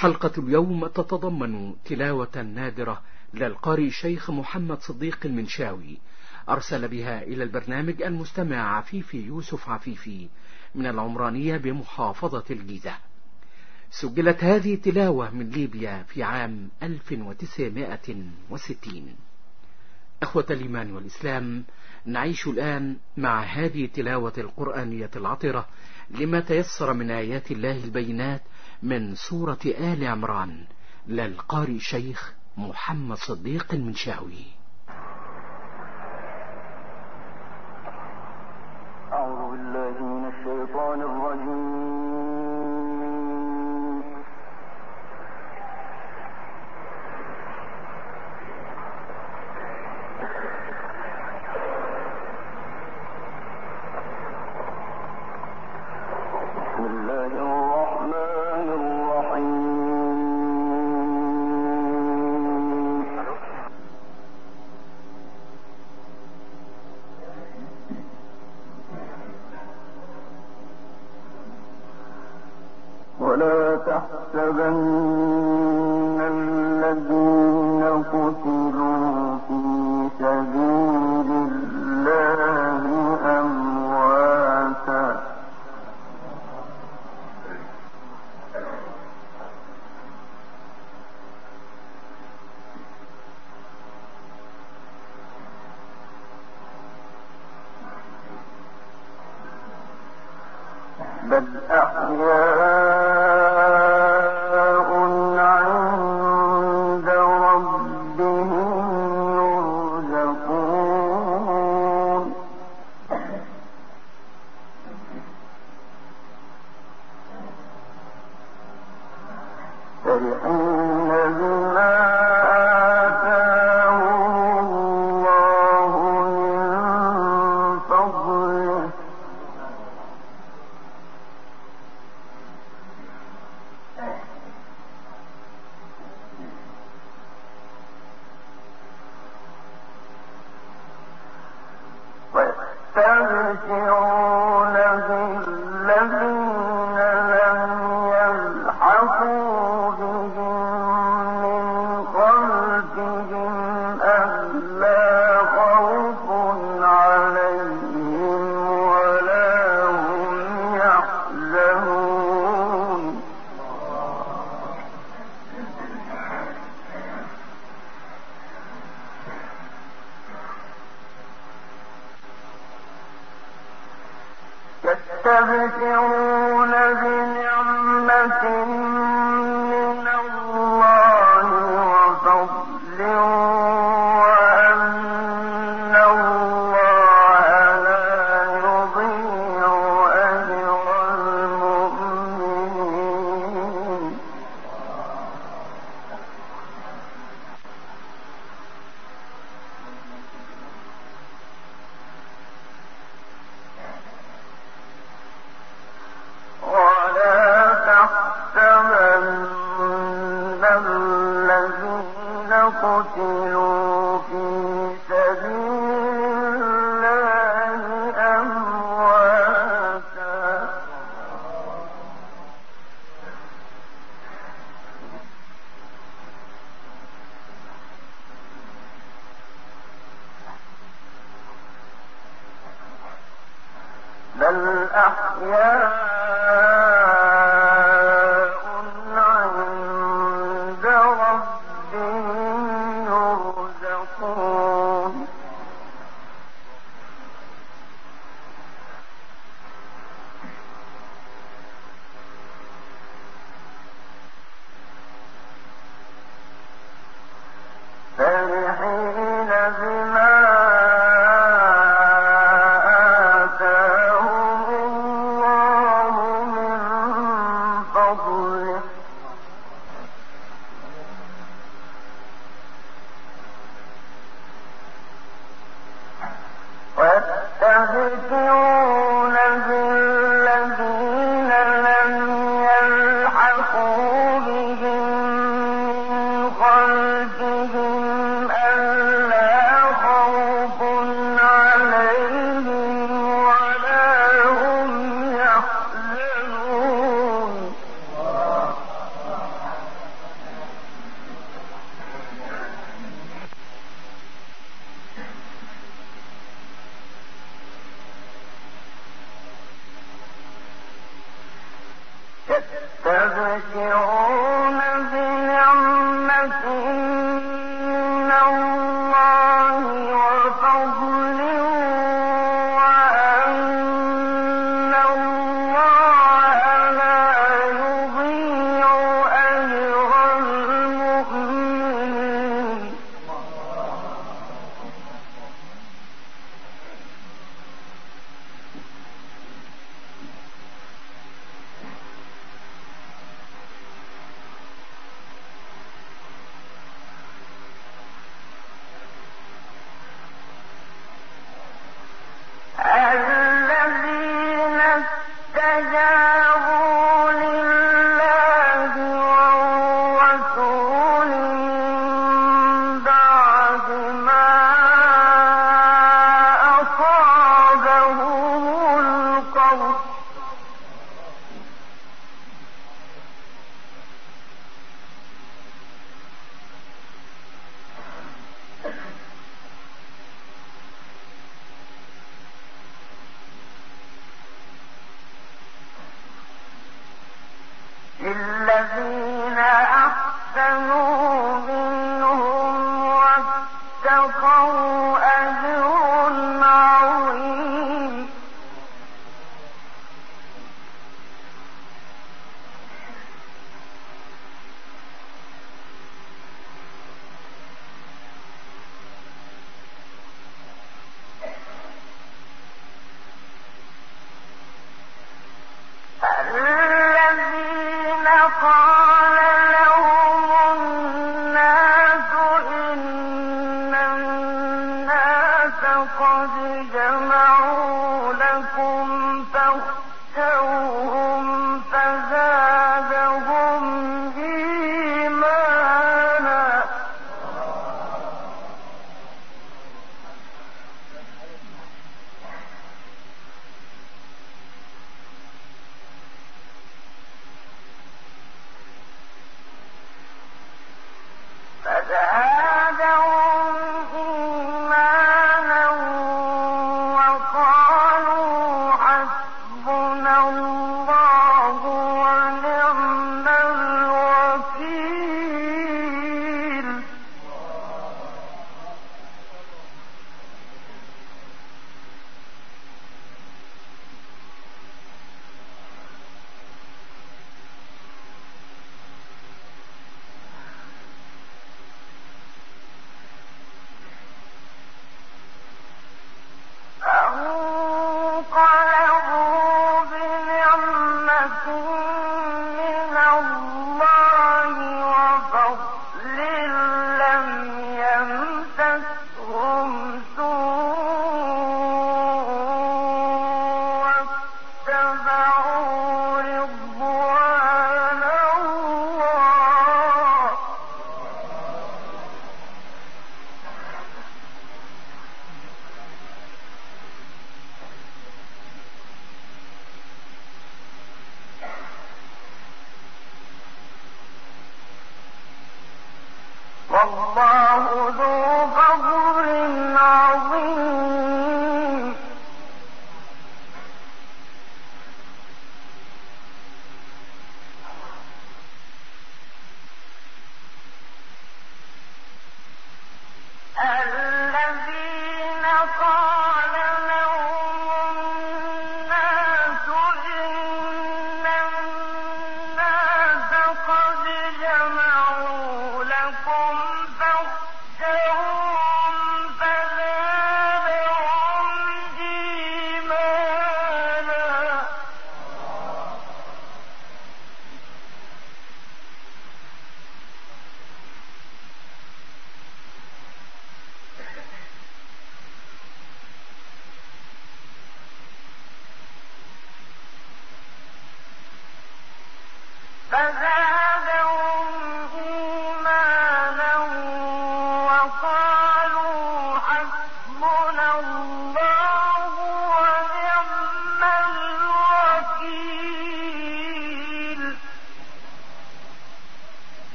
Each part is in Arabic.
حلقة اليوم تتضمن تلاوة نادرة للقارئ الشيخ محمد صديق المنشاوي. أرسل بها إلى البرنامج المستمع عفيفي يوسف عفيفي من العمرانية بمحافظة الجيزة. سجلت هذه تلاوة من ليبيا في عام 1960 أخوة الإيمان والإسلام نعيش الآن مع هذه التلاوة القرآنية العطرة لما تيسر من آيات الله البينات من سورة آل عمران للقارئ شيخ محمد صديق المنشاوي. أعوذ بالله من الشيطان الرجيم. يستبشرون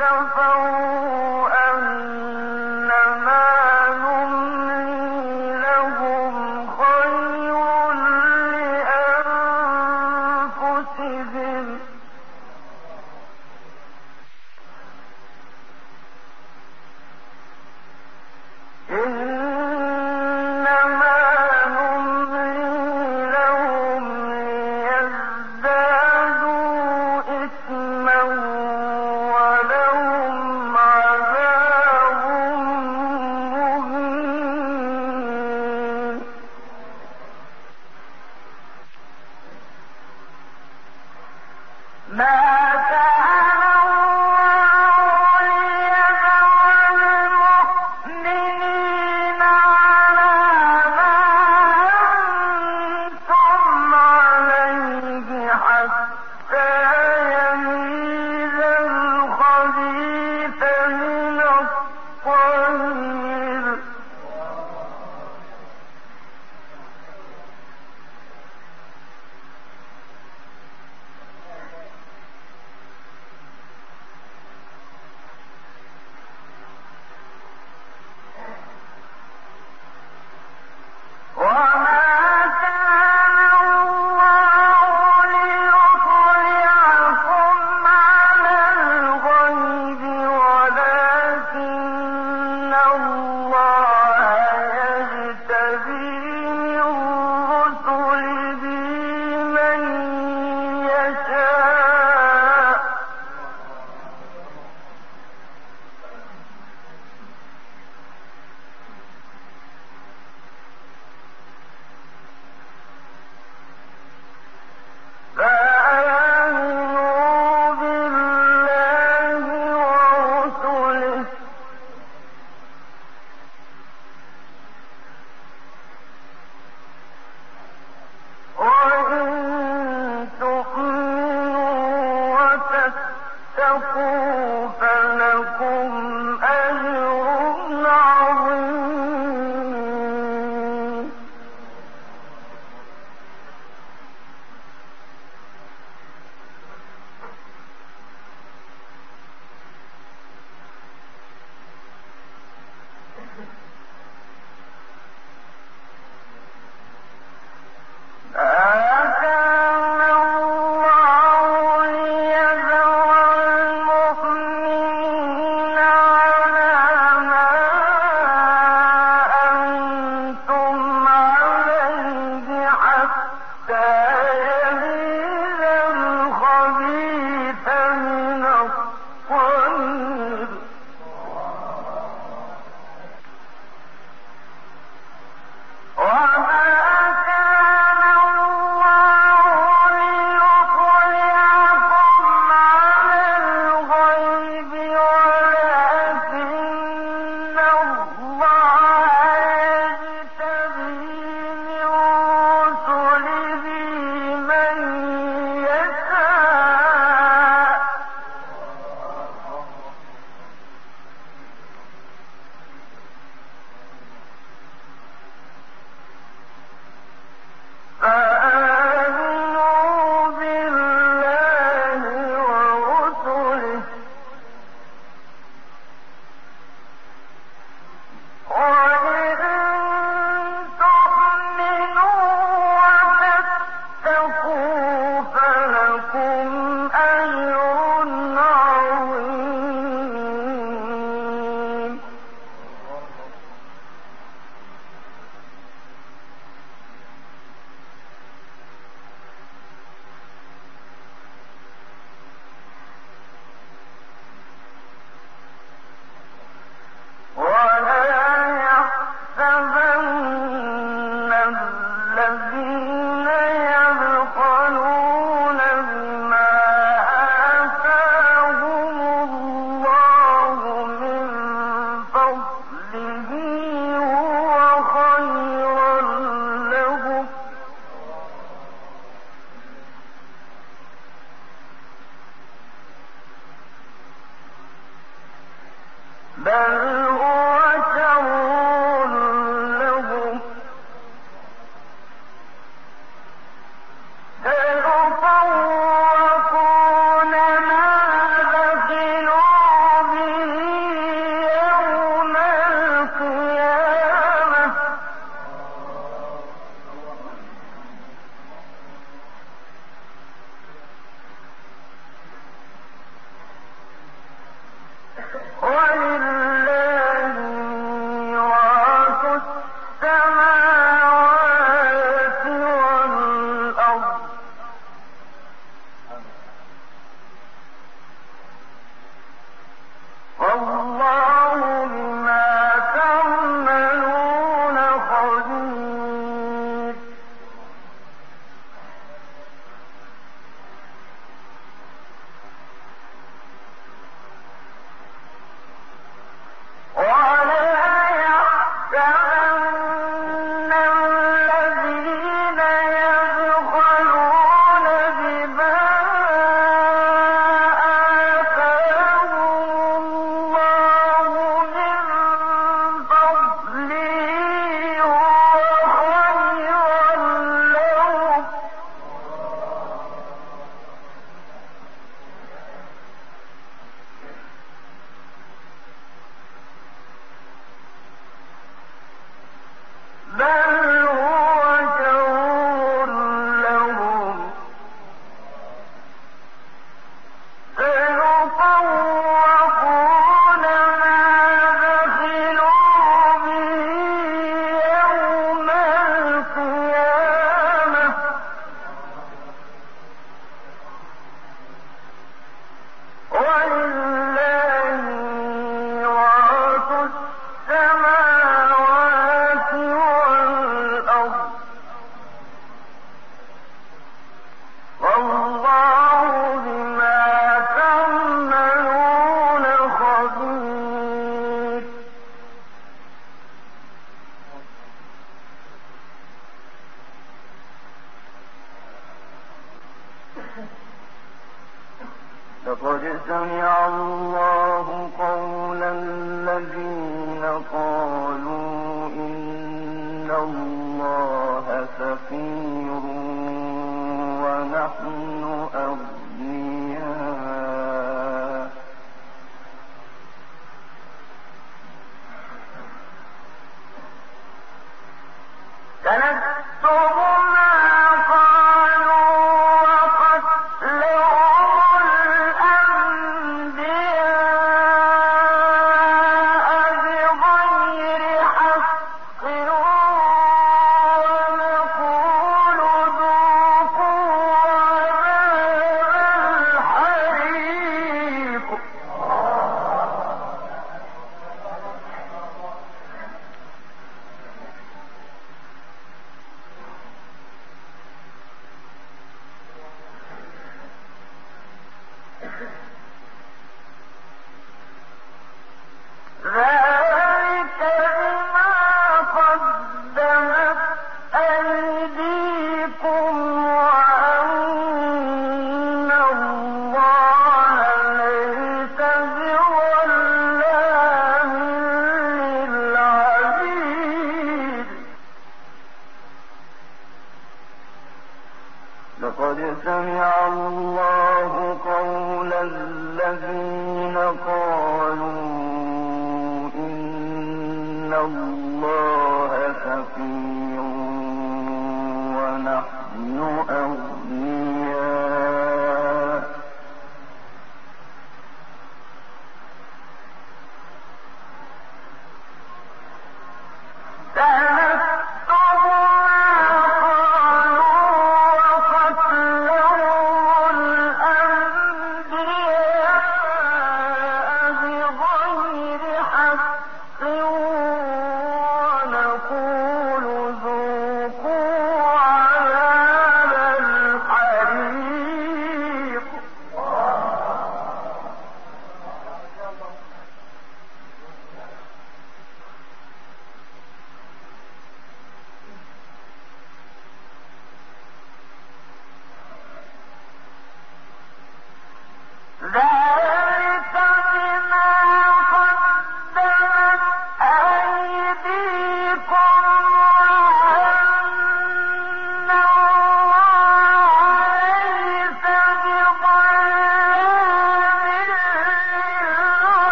كفروا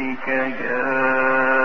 قبلك جاءوا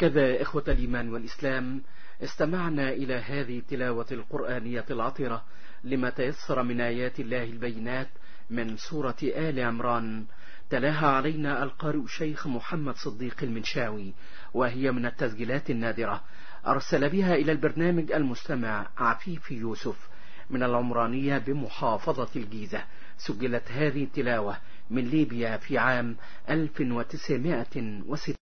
هكذا إخوة الإيمان والإسلام استمعنا إلى هذه التلاوة القرآنية العطرة لما تيسر من آيات الله البينات من سورة آل عمران. تلاها علينا القارئ شيخ محمد صديق المنشاوي وهي من التسجيلات النادرة. أرسل بها إلى البرنامج المستمع عفيف يوسف من العمرانية بمحافظة الجيزة. سجلت هذه التلاوة من ليبيا في عام 1906